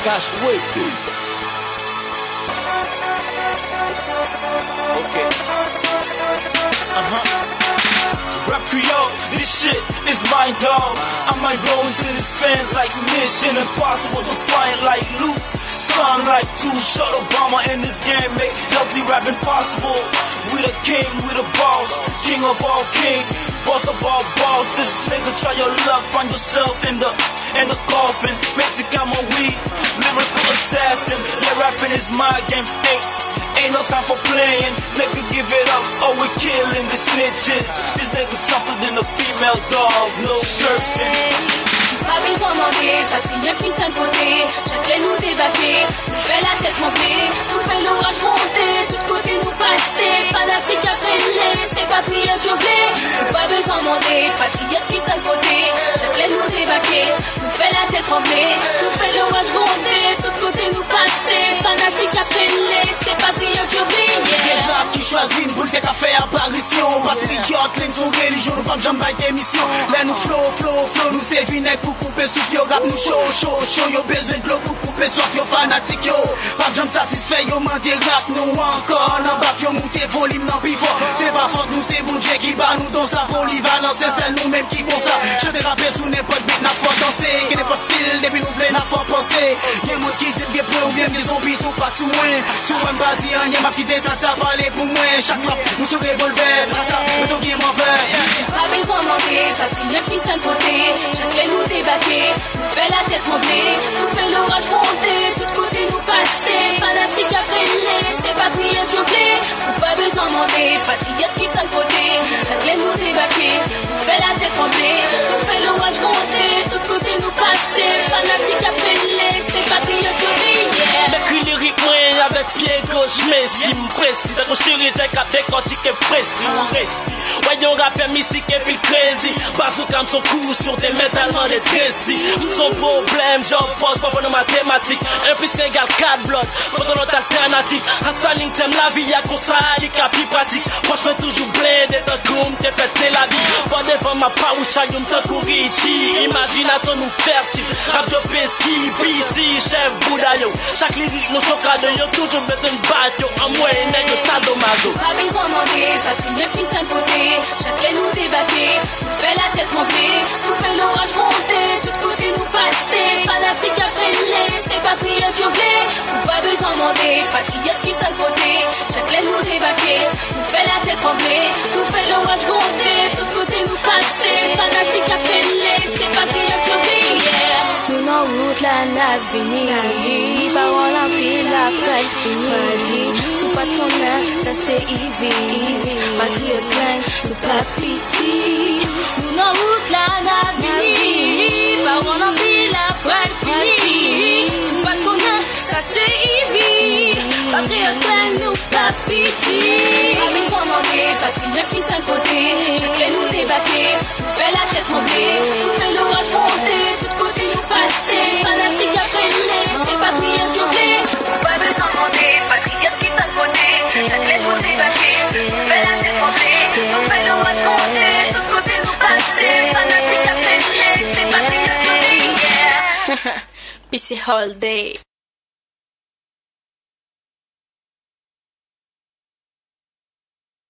Cash Wicked. Okay. Uh-huh. Rap Creole, this shit is my dog. I might blow into his fans like Mission Impossible, defiant like Luke. Son like Too Short Obama in this game make healthy rapping possible. We the king, we the boss, king of all king, boss of all bosses. Nigga, try your luck, find yourself in the in the coffin. Mexican my weed, lyrical assassin. Yeah, rapping is my game. Ain't ain't no time for playing. Nigga, give it up. Oh, we killing the snitches. This nigga softer than a female dog. No cursing. Pas besoin demander, patriote qui s'est côté, nous débattait, nous la tête tele, se patriote yo veye Se la ki chwazin, boul te ka fe aparisyon Patriote len sou religyon, nou pap jan bay demisyon Len nou flow, flow, flow, nou se vinek pou koupe souf yo Rap nou show, show, show, yo bezwen glou pou koupe souf yo Fanatik yo, pap jan satisfè yo mande rap nou ankon Nan bap yo moute volim nan pivot Se pa fok nou se moun dje ki ba nou don sa Polivalent se sel nou menm ki bon sa Chante rapè sou nepot bit na fwa danse, gen nepot tou pak sou mwen Sou mwen bazi anye map ki deta sa pale pou mwen Chak trap moun sou revolver Trasa mwen tou gen mwen ver Pa bezon mande, patri net ki sen kote Chak le nou debake, nou fe la tete tremble Nou fe l'oraj monte, tout kote nou pase Fanatik aprele, se patri et joble Ou pa bezon mande, patri net ki sen kote Chak le nou debake, nou fe la tete tremble Nou fe l'oraj jmesi mpresi Tako chiri jay ka dekantike fresi ou resti Wayon rapè mistik epil krezi Bazouka mson kou sur de metalman de tresi Mson problem, job post, papon nou matematik Un plis regal kat blot, poton lot alternatif Asan ling tem la vi ya konsa li ka pi pratik Proche mwen toujou blot Pas devan ma pa ou chayoum tan kou richi Imaginasyon nou fertile Rap job eski, BC, chef Bouddha Chaque lyrique nous sont cadeaux, yo toujours besoin de battre yo. En moi, nègre, sadomaso Pas besoin demander, patriote qui s'est côté, chaque nous débattait, nous fait la tête trembler, nous fait l'orage monter, tout côté nous passer, fanatique après les, c'est patriote besoin demander, patriote qui s'est côté, chaque nous débattait, nous fait la tête trembler, nous fait l'orage monter, tout côté nous passer, fanatique après les, c'est patriote yeah. Nous nan route la Parol an pil la pral fini Sou pat konen, sa se ivi Patriot gang, nou pa piti Nous nan route la parol an pil la pral fini, Ivy, patriote gang nous pas piti. Pas besoin demander, patriote qui s'est côté, chacun nous débattait, nous fait la tête trembler, nous fait l'orage monter, tout côté nous passer, fanatique après les, c'est patriote joblé. Pas besoin demander, patriote qui s'est côté, chacun nous débattait, nous fait la tête trembler, nous fait l'orage monter, tout côté nous passer, fanatique après les, c'est patriote joblé. Yeah. PC Holiday